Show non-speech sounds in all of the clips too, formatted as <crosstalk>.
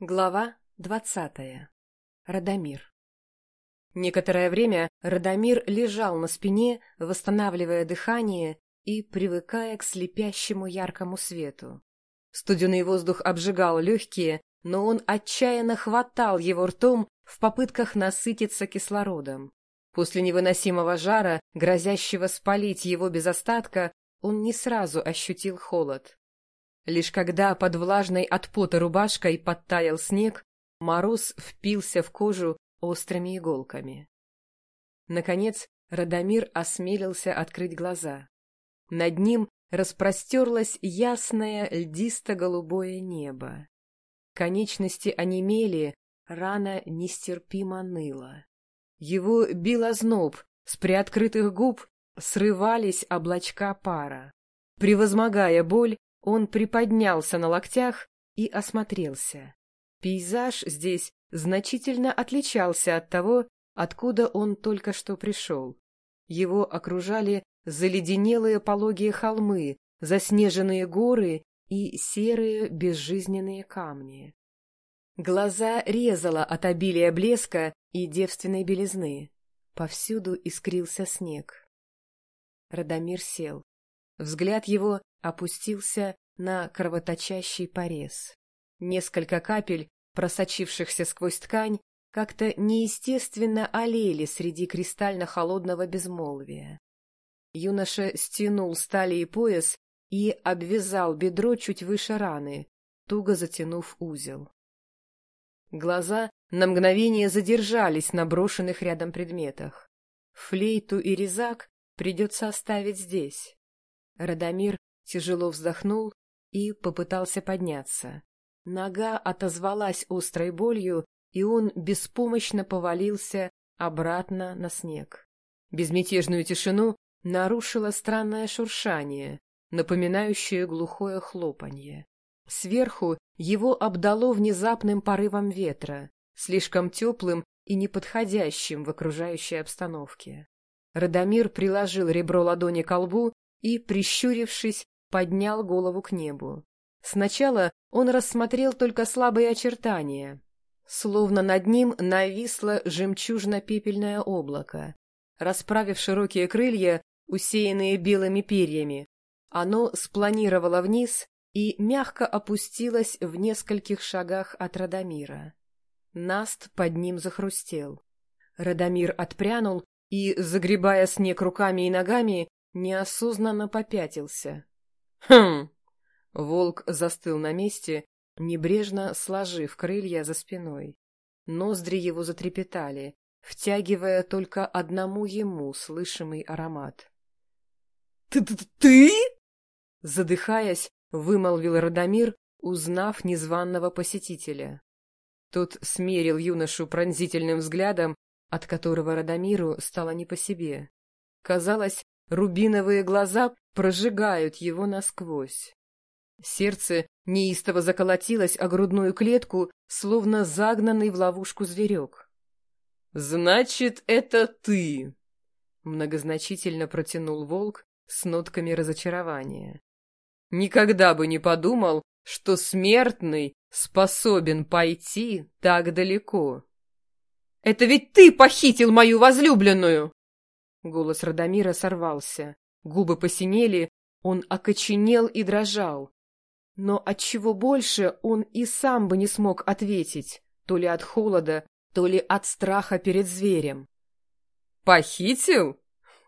Глава двадцатая. Радомир. Некоторое время Радомир лежал на спине, восстанавливая дыхание и привыкая к слепящему яркому свету. Студеный воздух обжигал легкие, но он отчаянно хватал его ртом в попытках насытиться кислородом. После невыносимого жара, грозящего спалить его без остатка, он не сразу ощутил холод. Лишь когда под влажной от пота рубашкой подтаял снег, мороз впился в кожу острыми иголками. Наконец Радомир осмелился открыть глаза. Над ним распростерлось ясное льдисто-голубое небо. Конечности онемели, рана нестерпимо ныла. Его бил озноб, с приоткрытых губ срывались облачка пара. Превозмогая боль, он приподнялся на локтях и осмотрелся. Пейзаж здесь значительно отличался от того, откуда он только что пришел. Его окружали заледенелые пологие холмы, заснеженные горы и серые безжизненные камни. Глаза резало от обилия блеска и девственной белизны. Повсюду искрился снег. Радомир сел. Взгляд его опустился на кровоточащий порез. Несколько капель, просочившихся сквозь ткань, как-то неестественно олели среди кристально-холодного безмолвия. Юноша стянул стали и пояс и обвязал бедро чуть выше раны, туго затянув узел. Глаза на мгновение задержались на брошенных рядом предметах. Флейту и резак придется оставить здесь. Радомир тяжело вздохнул и попытался подняться. Нога отозвалась острой болью, и он беспомощно повалился обратно на снег. Безмятежную тишину нарушило странное шуршание, напоминающее глухое хлопанье. Сверху его обдало внезапным порывом ветра, слишком теплым и неподходящим в окружающей обстановке. Радомир приложил ребро ладони к лбу и, прищурившись, поднял голову к небу. Сначала он рассмотрел только слабые очертания, словно над ним нависло жемчужно-пепельное облако. Расправив широкие крылья, усеянные белыми перьями, оно спланировало вниз и мягко опустилось в нескольких шагах от Радомира. Наст под ним захрустел. Радомир отпрянул и, загребая снег руками и ногами, неосознанно попятился. «Хм!» Волк застыл на месте, небрежно сложив крылья за спиной. Ноздри его затрепетали, втягивая только одному ему слышимый аромат. «Ты-ты-ты?» Задыхаясь, вымолвил Радомир, узнав незваного посетителя. Тот смерил юношу пронзительным взглядом, от которого Радомиру стало не по себе. Казалось, Рубиновые глаза прожигают его насквозь. Сердце неистово заколотилось о грудную клетку, словно загнанный в ловушку зверек. «Значит, это ты!» Многозначительно протянул волк с нотками разочарования. «Никогда бы не подумал, что смертный способен пойти так далеко!» «Это ведь ты похитил мою возлюбленную!» Голос Радомира сорвался, губы посинели, он окоченел и дрожал. Но от чего больше он и сам бы не смог ответить, то ли от холода, то ли от страха перед зверем. «Похитил?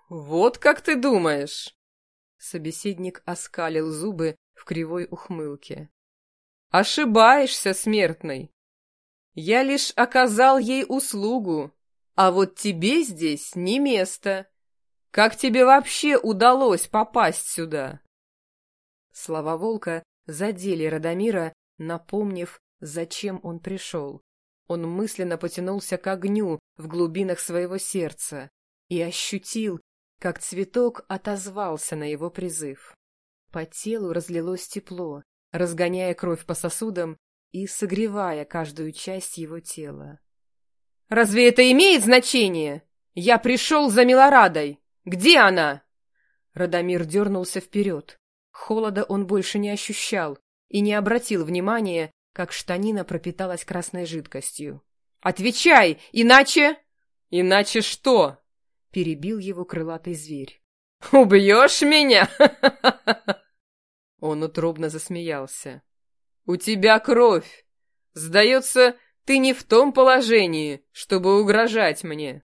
Вот как ты думаешь!» Собеседник оскалил зубы в кривой ухмылке. «Ошибаешься, смертный! Я лишь оказал ей услугу, а вот тебе здесь не место. Как тебе вообще удалось попасть сюда?» Слова волка задели Радомира, напомнив, зачем он пришел. Он мысленно потянулся к огню в глубинах своего сердца и ощутил, как цветок отозвался на его призыв. По телу разлилось тепло, разгоняя кровь по сосудам и согревая каждую часть его тела. Разве это имеет значение? Я пришел за Милорадой. Где она?» Радомир дернулся вперед. Холода он больше не ощущал и не обратил внимания, как штанина пропиталась красной жидкостью. «Отвечай, иначе...» «Иначе что?» — перебил его крылатый зверь. «Убьешь меня?» <laughs> Он утробно засмеялся. «У тебя кровь. Сдается, ты не в том положении, чтобы угрожать мне».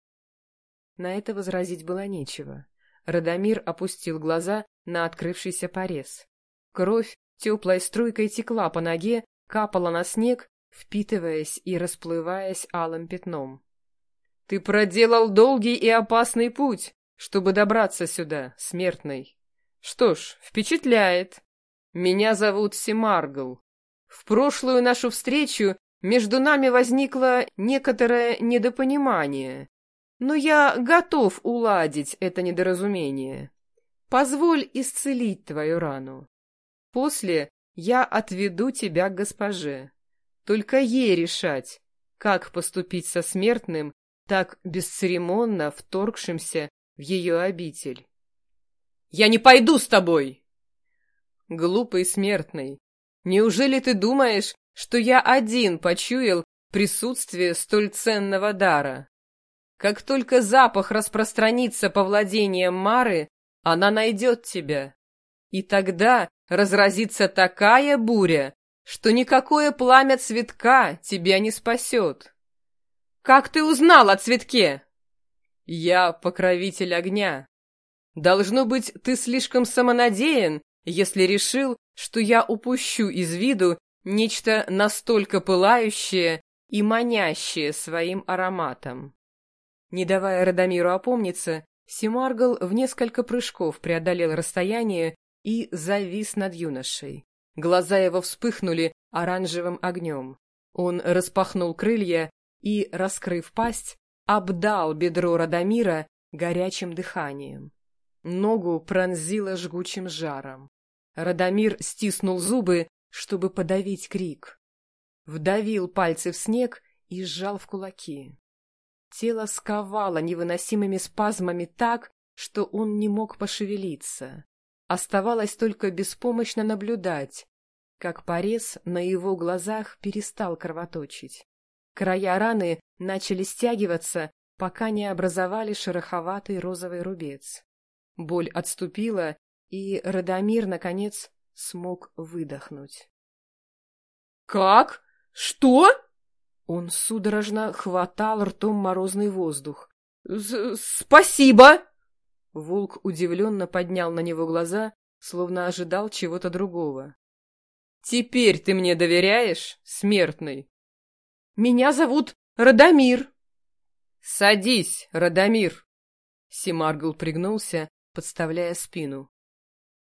На это возразить было нечего. Радомир опустил глаза на открывшийся порез. Кровь теплой струйкой текла по ноге, капала на снег, впитываясь и расплываясь алым пятном. «Ты проделал долгий и опасный путь, чтобы добраться сюда, смертный. Что ж, впечатляет. Меня зовут Семаргл. В прошлую нашу встречу между нами возникло некоторое недопонимание, но я готов уладить это недоразумение. Позволь исцелить твою рану. После я отведу тебя к госпоже. Только ей решать, как поступить со смертным, так бесцеремонно вторгшимся в ее обитель. «Я не пойду с тобой!» «Глупый смертный, неужели ты думаешь, что я один почуял присутствие столь ценного дара? Как только запах распространится по владениям Мары, она найдет тебя. И тогда разразится такая буря, что никакое пламя цветка тебя не спасет. Как ты узнал о цветке? Я покровитель огня. Должно быть, ты слишком самонадеян, если решил, что я упущу из виду нечто настолько пылающее и манящее своим ароматом. Не давая Радомиру опомниться, Симаргл в несколько прыжков преодолел расстояние и завис над юношей. Глаза его вспыхнули оранжевым огнем. Он распахнул крылья и, раскрыв пасть, обдал бедро Радомира горячим дыханием. Ногу пронзило жгучим жаром. Радомир стиснул зубы, чтобы подавить крик. Вдавил пальцы в снег и сжал в кулаки. Тело сковало невыносимыми спазмами так, что он не мог пошевелиться. Оставалось только беспомощно наблюдать, как порез на его глазах перестал кровоточить. Края раны начали стягиваться, пока не образовали шероховатый розовый рубец. Боль отступила, и Радомир, наконец, смог выдохнуть. «Как? Что?» Он судорожно хватал ртом морозный воздух. «Спасибо!» Волк удивленно поднял на него глаза, словно ожидал чего-то другого. «Теперь ты мне доверяешь, смертный?» «Меня зовут Радомир!» «Садись, Радомир!» Симаргл пригнулся, подставляя спину.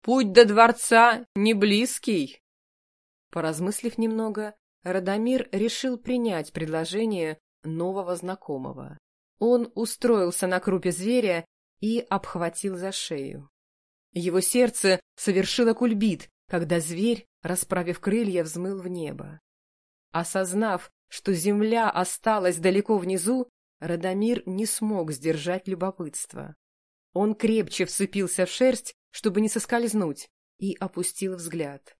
«Путь до дворца не близкий!» Поразмыслив немного, Радомир решил принять предложение нового знакомого. Он устроился на крупе зверя и обхватил за шею. Его сердце совершило кульбит, когда зверь, расправив крылья, взмыл в небо. Осознав, что земля осталась далеко внизу, Радомир не смог сдержать любопытство. Он крепче вцепился в шерсть, чтобы не соскользнуть, и опустил взгляд.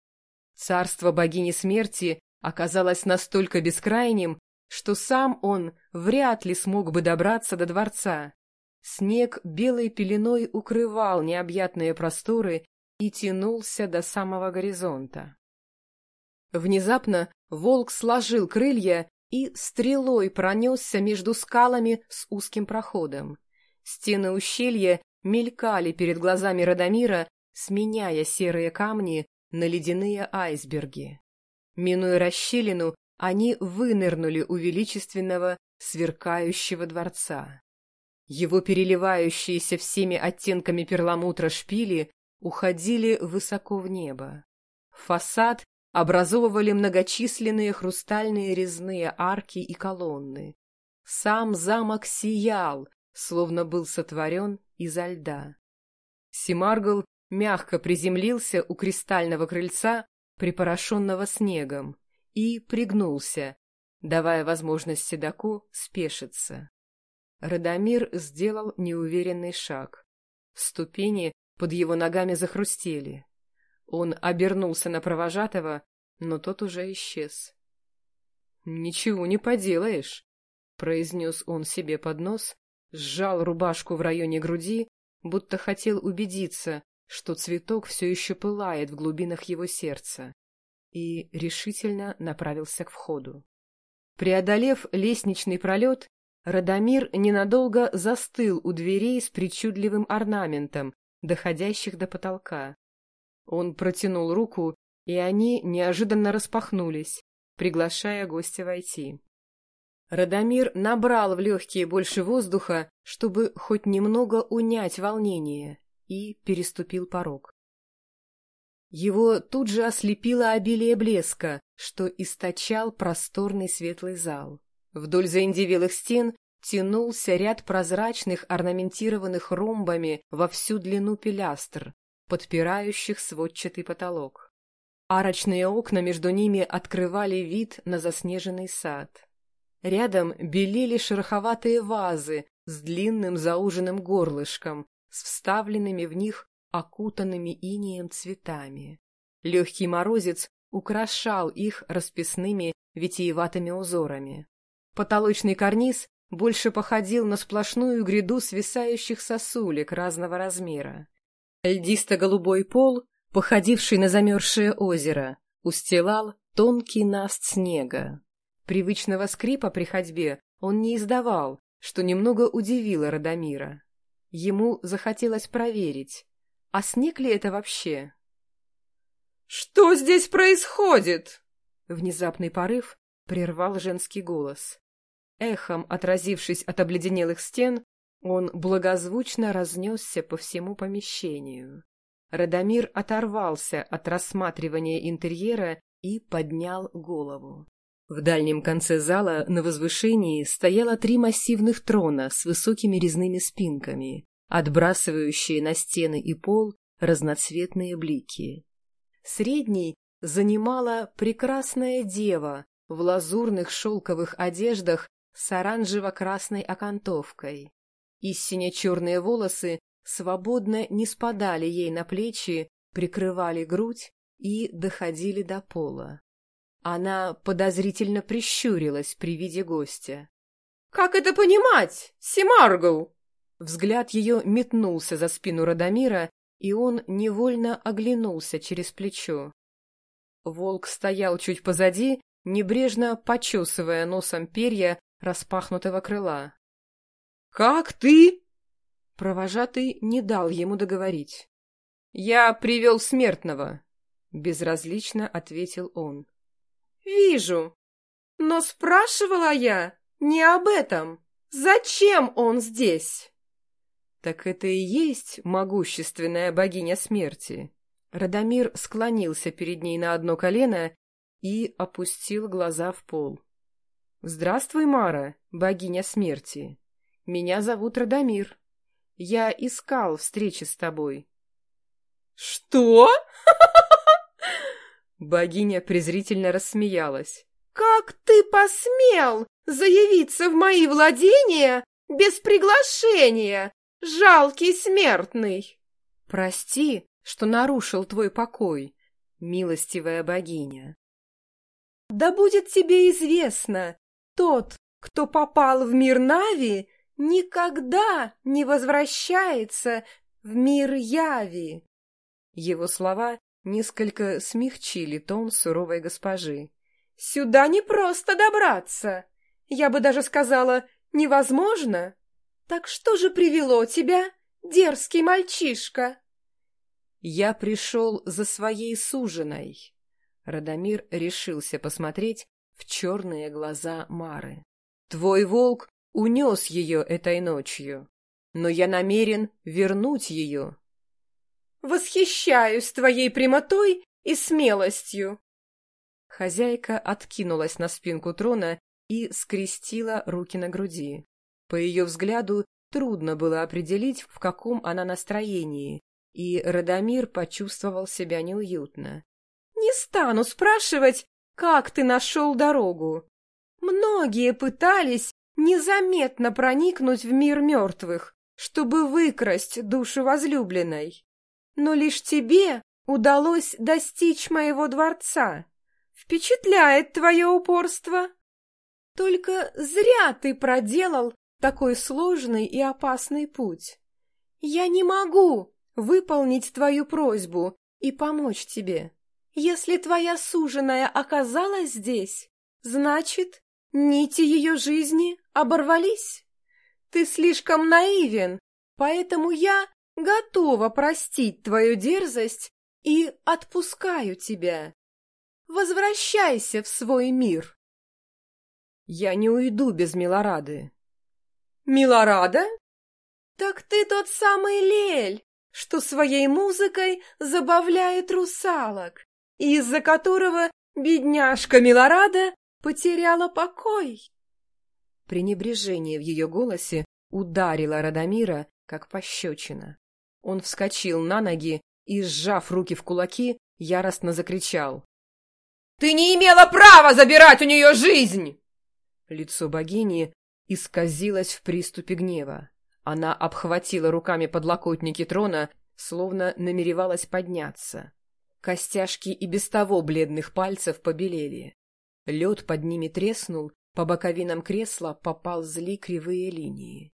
Царство богини смерти оказалось настолько бескрайним, что сам он вряд ли смог бы добраться до дворца. Снег белой пеленой укрывал необъятные просторы и тянулся до самого горизонта. Внезапно волк сложил крылья и стрелой пронесся между скалами с узким проходом. Стены ущелья мелькали перед глазами Радомира, сменяя серые камни на ледяные айсберги. Минуя расщелину, они вынырнули у величественного, сверкающего дворца. Его переливающиеся всеми оттенками перламутра шпили уходили высоко в небо. Фасад образовывали многочисленные хрустальные резные арки и колонны. Сам замок сиял, словно был сотворен изо льда. Симаргл мягко приземлился у кристального крыльца, припорошенного снегом, и пригнулся, давая возможность седаку спешиться. Радомир сделал неуверенный шаг. Ступени под его ногами захрустели. Он обернулся на провожатого, но тот уже исчез. Ничего не поделаешь, — произнес он себе под нос, сжал рубашку в районе груди, будто хотел убедиться, что цветок все еще пылает в глубинах его сердца, и решительно направился к входу. Преодолев лестничный пролет, Радомир ненадолго застыл у дверей с причудливым орнаментом, доходящих до потолка. Он протянул руку, и они неожиданно распахнулись, приглашая гостя войти. Радомир набрал в легкие больше воздуха, чтобы хоть немного унять волнение, и переступил порог. Его тут же ослепило обилие блеска, что источал просторный светлый зал. Вдоль заиндевелых стен тянулся ряд прозрачных орнаментированных ромбами во всю длину пилястр, подпирающих сводчатый потолок. Арочные окна между ними открывали вид на заснеженный сад. Рядом белели шероховатые вазы с длинным зауженным горлышком, с вставленными в них окутанными инеем цветами. Легкий морозец украшал их расписными витиеватыми узорами. Потолочный карниз больше походил на сплошную гряду свисающих сосулек разного размера. Льдисто-голубой пол, походивший на замерзшее озеро, устилал тонкий наст снега. Привычного скрипа при ходьбе он не издавал, что немного удивило Радомира. Ему захотелось проверить, а снег ли это вообще? «Что здесь происходит?» Внезапный порыв прервал женский голос. Эхом отразившись от обледенелых стен, он благозвучно разнесся по всему помещению. Радомир оторвался от рассматривания интерьера и поднял голову. В дальнем конце зала на возвышении стояло три массивных трона с высокими резными спинками, отбрасывающие на стены и пол разноцветные блики. Средний занимала прекрасная дева в лазурных шелковых одеждах с оранжево-красной окантовкой. И сине-черные волосы свободно не спадали ей на плечи, прикрывали грудь и доходили до пола. Она подозрительно прищурилась при виде гостя. — Как это понимать, Симаргл? Взгляд ее метнулся за спину Радомира, и он невольно оглянулся через плечо. Волк стоял чуть позади, небрежно почесывая носом перья распахнутого крыла. — Как ты? Провожатый не дал ему договорить. — Я привел смертного, — безразлично ответил он. «Вижу. Но спрашивала я не об этом. Зачем он здесь?» «Так это и есть могущественная богиня смерти». Радомир склонился перед ней на одно колено и опустил глаза в пол. «Здравствуй, Мара, богиня смерти. Меня зовут Радомир. Я искал встречи с тобой». «Что?» <laughs> Богиня презрительно рассмеялась. «Как ты посмел заявиться в мои владения без приглашения, жалкий смертный?» «Прости, что нарушил твой покой, милостивая богиня». «Да будет тебе известно, тот, кто попал в мир Нави, никогда не возвращается в мир Яви». Его слова несколько смягчили тон суровой госпожи. «Сюда не просто добраться. Я бы даже сказала, невозможно. Так что же привело тебя, дерзкий мальчишка?» «Я пришел за своей суженой». Радомир решился посмотреть в черные глаза Мары. «Твой волк унес ее этой ночью, но я намерен вернуть ее Восхищаюсь твоей прямотой и смелостью. Хозяйка откинулась на спинку трона и скрестила руки на груди. По ее взгляду трудно было определить, в каком она настроении, и Радомир почувствовал себя неуютно. «Не стану спрашивать, как ты нашел дорогу. Многие пытались незаметно проникнуть в мир мертвых, чтобы выкрасть душу возлюбленной но лишь тебе удалось достичь моего дворца. Впечатляет твое упорство. Только зря ты проделал такой сложный и опасный путь. Я не могу выполнить твою просьбу и помочь тебе. Если твоя суженая оказалась здесь, значит, нити ее жизни оборвались. Ты слишком наивен, поэтому я готова простить твою дерзость и отпускаю тебя. Возвращайся в свой мир. Я не уйду без Милорады. Милорада? Так ты тот самый Лель, что своей музыкой забавляет русалок, из-за которого бедняжка Милорада потеряла покой. Пренебрежение в ее голосе ударило Радомира, как пощечина. Он вскочил на ноги и, сжав руки в кулаки, яростно закричал. «Ты не имела права забирать у нее жизнь!» Лицо богини исказилось в приступе гнева. Она обхватила руками подлокотники трона, словно намеревалась подняться. Костяшки и без того бледных пальцев побелели. Лед под ними треснул, по боковинам кресла поползли кривые линии.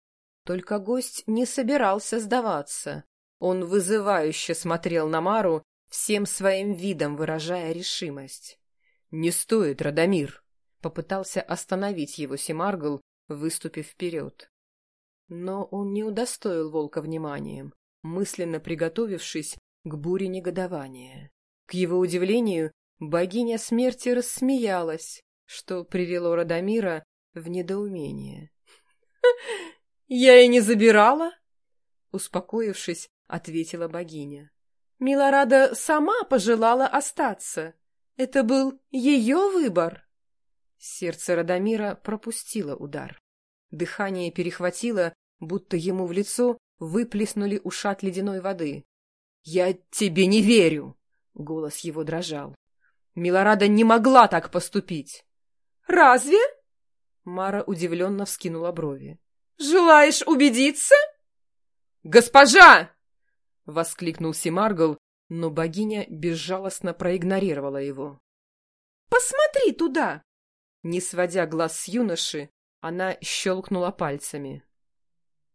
Только гость не собирался сдаваться. Он вызывающе смотрел на Мару, всем своим видом выражая решимость. — Не стоит, Радомир! — попытался остановить его Семаргл, выступив вперед. Но он не удостоил волка вниманием, мысленно приготовившись к буре негодования. К его удивлению, богиня смерти рассмеялась, что привело Радомира в недоумение. — Я и не забирала! — успокоившись, ответила богиня. Милорада сама пожелала остаться. Это был ее выбор. Сердце Радомира пропустило удар. Дыхание перехватило, будто ему в лицо выплеснули ушат ледяной воды. — Я тебе не верю! — голос его дрожал. Милорада не могла так поступить. — Разве? Мара удивленно вскинула брови. — Желаешь убедиться? — Госпожа! — воскликнул Симаргл, но богиня безжалостно проигнорировала его. «Посмотри туда!» Не сводя глаз с юноши, она щелкнула пальцами.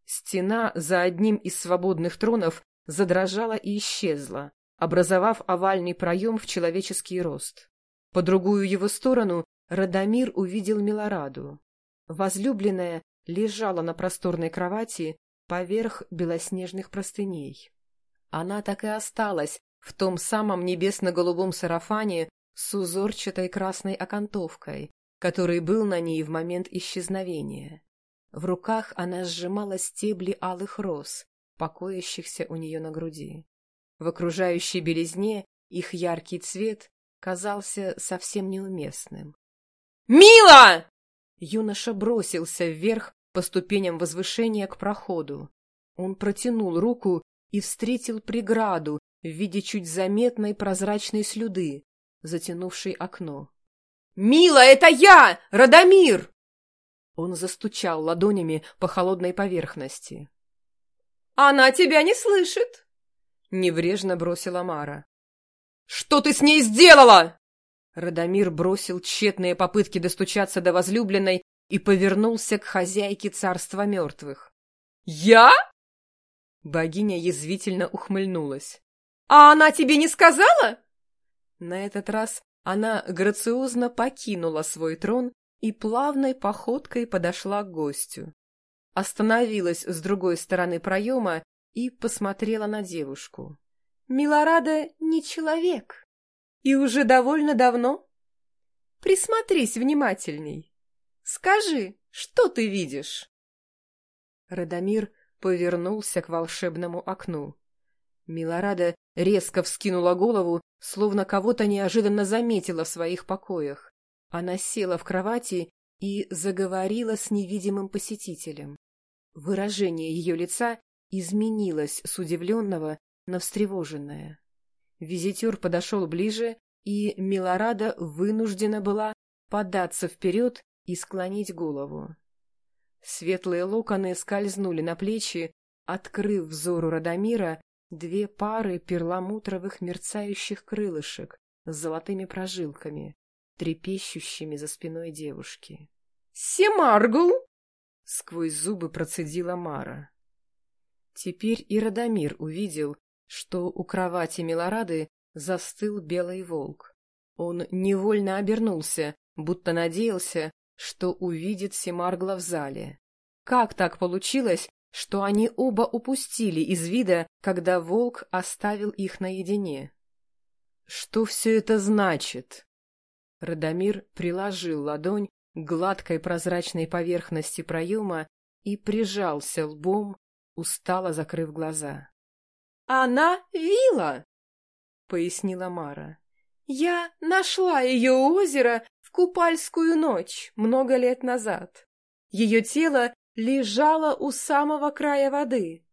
Стена за одним из свободных тронов задрожала и исчезла, образовав овальный проем в человеческий рост. По другую его сторону Радомир увидел Милораду. Возлюбленная лежала на просторной кровати поверх белоснежных простыней. Она так и осталась в том самом небесно-голубом сарафане с узорчатой красной окантовкой, который был на ней в момент исчезновения. В руках она сжимала стебли алых роз, покоящихся у нее на груди. В окружающей белизне их яркий цвет казался совсем неуместным. «Мила!» Юноша бросился вверх по ступеням возвышения к проходу. Он протянул руку и встретил преграду в виде чуть заметной прозрачной слюды, затянувшей окно. «Мила, это я! Радомир!» Он застучал ладонями по холодной поверхности. «Она тебя не слышит!» — небрежно бросила Мара. «Что ты с ней сделала?» Радомир бросил тщетные попытки достучаться до возлюбленной и повернулся к хозяйке царства мертвых. «Я?» Богиня язвительно ухмыльнулась. «А она тебе не сказала?» На этот раз она грациозно покинула свой трон и плавной походкой подошла к гостю. Остановилась с другой стороны проема и посмотрела на девушку. «Милорада не человек. И уже довольно давно. Присмотрись внимательней. Скажи, что ты видишь?» Радомир повернулся к волшебному окну. Милорада резко вскинула голову, словно кого-то неожиданно заметила в своих покоях. Она села в кровати и заговорила с невидимым посетителем. Выражение ее лица изменилось с удивленного на встревоженное. Визитер подошел ближе, и Милорада вынуждена была податься вперед и склонить голову. Светлые локоны скользнули на плечи, открыв взору Радомира две пары перламутровых мерцающих крылышек с золотыми прожилками, трепещущими за спиной девушки. Семаргл!» Сквозь зубы процедила Мара. Теперь и Радомир увидел, что у кровати Милорады застыл белый волк. Он невольно обернулся, будто надеялся, что увидит Семаргла в зале. Как так получилось, что они оба упустили из вида, когда волк оставил их наедине? Что все это значит? Радомир приложил ладонь к гладкой прозрачной поверхности проема и прижался лбом, устало закрыв глаза. — Она вила, — пояснила Мара. — Я нашла ее у озера Купальскую ночь много лет назад. Ее тело лежало у самого края воды.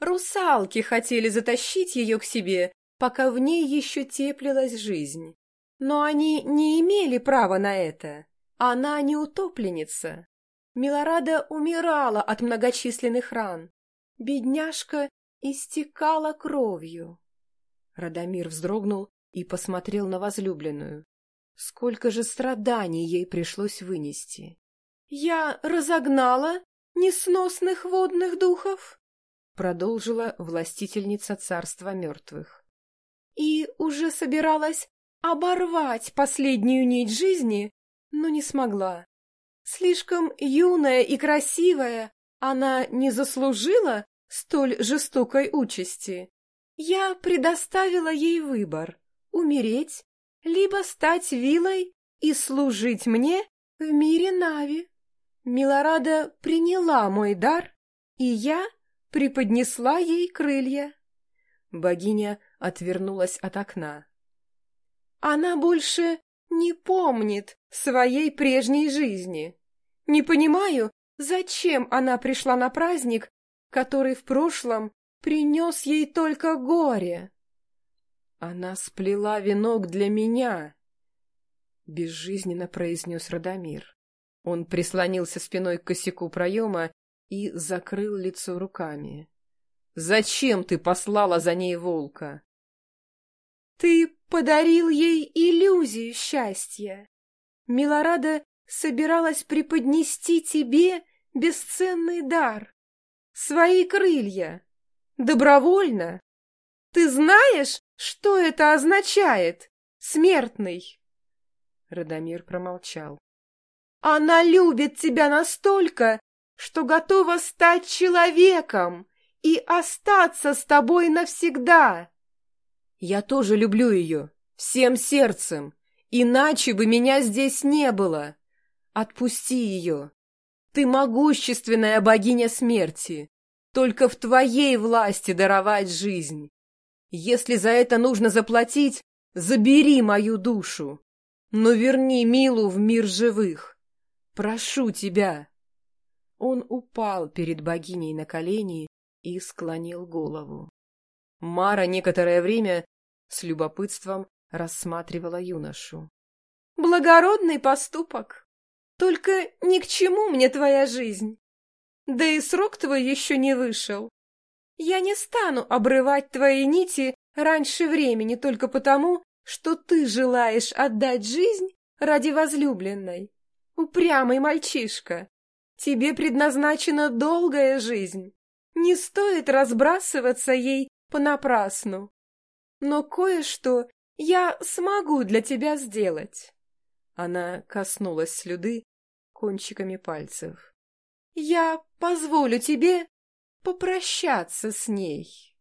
Русалки хотели затащить ее к себе, пока в ней еще теплилась жизнь. Но они не имели права на это. Она не утопленница. Милорада умирала от многочисленных ран. Бедняжка истекала кровью. Радомир вздрогнул и посмотрел на возлюбленную. Сколько же страданий ей пришлось вынести. — Я разогнала несносных водных духов, — продолжила властительница царства мертвых. — И уже собиралась оборвать последнюю нить жизни, но не смогла. Слишком юная и красивая, она не заслужила столь жестокой участи. Я предоставила ей выбор — умереть, либо стать вилой и служить мне в мире Нави. Милорада приняла мой дар, и я преподнесла ей крылья. Богиня отвернулась от окна. Она больше не помнит своей прежней жизни. Не понимаю, зачем она пришла на праздник, который в прошлом принес ей только горе. Она сплела венок для меня, — безжизненно произнес Радомир. Он прислонился спиной к косяку проема и закрыл лицо руками. — Зачем ты послала за ней волка? — Ты подарил ей иллюзию счастья. Милорада собиралась преподнести тебе бесценный дар, свои крылья, добровольно. Ты знаешь, что это означает, смертный? Радомир промолчал. Она любит тебя настолько, что готова стать человеком и остаться с тобой навсегда. Я тоже люблю ее, всем сердцем, иначе бы меня здесь не было. Отпусти ее. Ты могущественная богиня смерти. Только в твоей власти даровать жизнь. Если за это нужно заплатить, забери мою душу. Но верни Милу в мир живых. Прошу тебя. Он упал перед богиней на колени и склонил голову. Мара некоторое время с любопытством рассматривала юношу. «Благородный поступок! Только ни к чему мне твоя жизнь. Да и срок твой еще не вышел. Я не стану обрывать твои нити раньше времени только потому, что ты желаешь отдать жизнь ради возлюбленной. Упрямый мальчишка, тебе предназначена долгая жизнь. Не стоит разбрасываться ей понапрасну. Но кое-что я смогу для тебя сделать. Она коснулась слюды кончиками пальцев. Я позволю тебе попрощаться с ней.